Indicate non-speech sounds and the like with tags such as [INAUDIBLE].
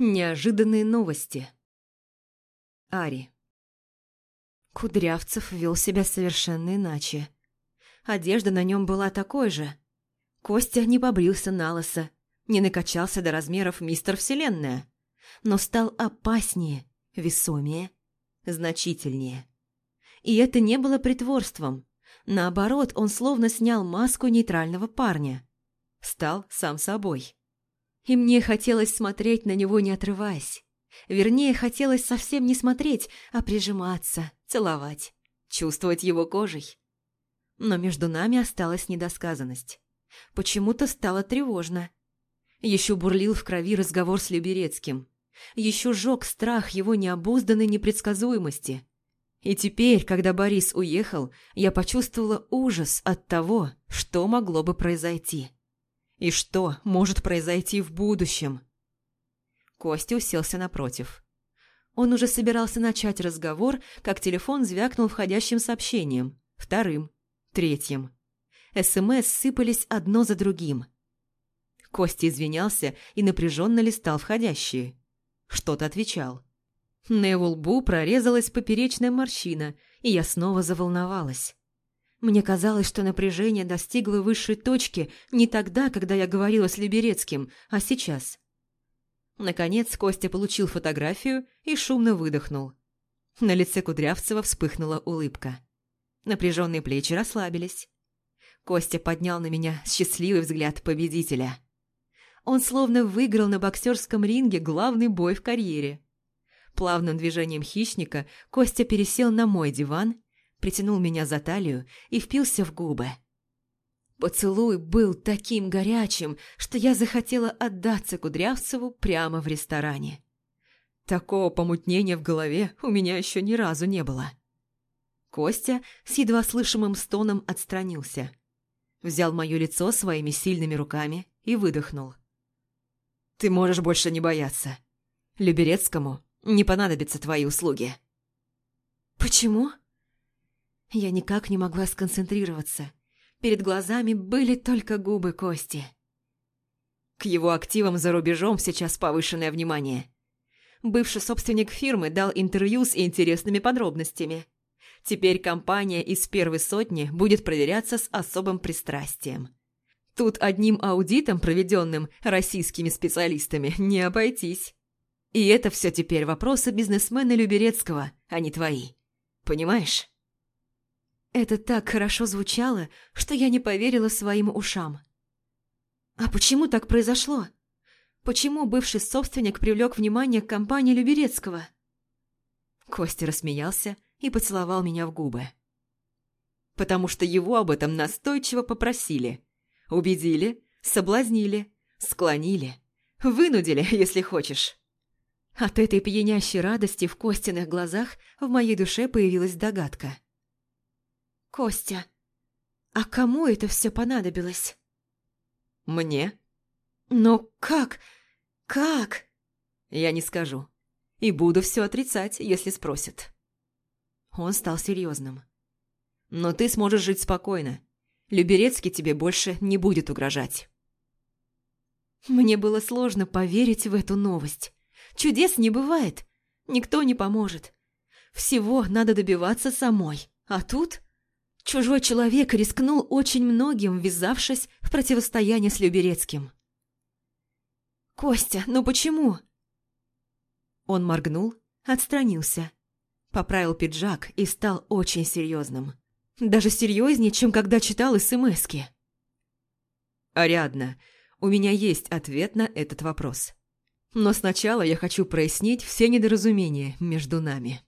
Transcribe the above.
Неожиданные новости. Ари. Кудрявцев вел себя совершенно иначе. Одежда на нем была такой же. Костя не побрился на лысо, не накачался до размеров мистер Вселенная, но стал опаснее, весомее, значительнее. И это не было притворством. Наоборот, он словно снял маску нейтрального парня. Стал сам собой. И мне хотелось смотреть на него, не отрываясь. Вернее, хотелось совсем не смотреть, а прижиматься, целовать, чувствовать его кожей. Но между нами осталась недосказанность. Почему-то стало тревожно. Еще бурлил в крови разговор с Люберецким. Еще жег страх его необузданной непредсказуемости. И теперь, когда Борис уехал, я почувствовала ужас от того, что могло бы произойти. И что может произойти в будущем. Костя уселся напротив. Он уже собирался начать разговор, как телефон звякнул входящим сообщением, вторым, третьим. СМС сыпались одно за другим. Костя извинялся и напряженно листал входящие. Что-то отвечал. На его лбу прорезалась поперечная морщина, и я снова заволновалась. Мне казалось, что напряжение достигло высшей точки не тогда, когда я говорила с Люберецким, а сейчас. Наконец Костя получил фотографию и шумно выдохнул. На лице Кудрявцева вспыхнула улыбка. Напряженные плечи расслабились. Костя поднял на меня счастливый взгляд победителя. Он словно выиграл на боксерском ринге главный бой в карьере. Плавным движением хищника Костя пересел на мой диван, притянул меня за талию и впился в губы. Поцелуй был таким горячим, что я захотела отдаться Кудрявцеву прямо в ресторане. Такого помутнения в голове у меня еще ни разу не было. Костя с едва слышимым стоном отстранился. Взял мое лицо своими сильными руками и выдохнул. «Ты можешь больше не бояться. Люберецкому не понадобятся твои услуги». «Почему?» Я никак не могла сконцентрироваться. Перед глазами были только губы Кости. К его активам за рубежом сейчас повышенное внимание. Бывший собственник фирмы дал интервью с интересными подробностями. Теперь компания из первой сотни будет проверяться с особым пристрастием. Тут одним аудитом, проведенным российскими специалистами, не обойтись. И это все теперь вопросы бизнесмена Люберецкого, а не твои. Понимаешь? Это так хорошо звучало, что я не поверила своим ушам. А почему так произошло? Почему бывший собственник привлек внимание к компании Люберецкого? Костя рассмеялся и поцеловал меня в губы. Потому что его об этом настойчиво попросили. Убедили, соблазнили, склонили, вынудили, [LAUGHS] если хочешь. От этой пьянящей радости в Костиных глазах в моей душе появилась догадка. «Костя, а кому это все понадобилось?» «Мне?» «Но как? Как?» «Я не скажу. И буду все отрицать, если спросят». Он стал серьезным. «Но ты сможешь жить спокойно. Люберецкий тебе больше не будет угрожать». Мне было сложно поверить в эту новость. Чудес не бывает. Никто не поможет. Всего надо добиваться самой. А тут... Чужой человек рискнул очень многим, ввязавшись в противостояние с Люберецким. «Костя, ну почему?» Он моргнул, отстранился, поправил пиджак и стал очень серьезным. Даже серьезнее, чем когда читал СМСки. «Ариадна, у меня есть ответ на этот вопрос. Но сначала я хочу прояснить все недоразумения между нами».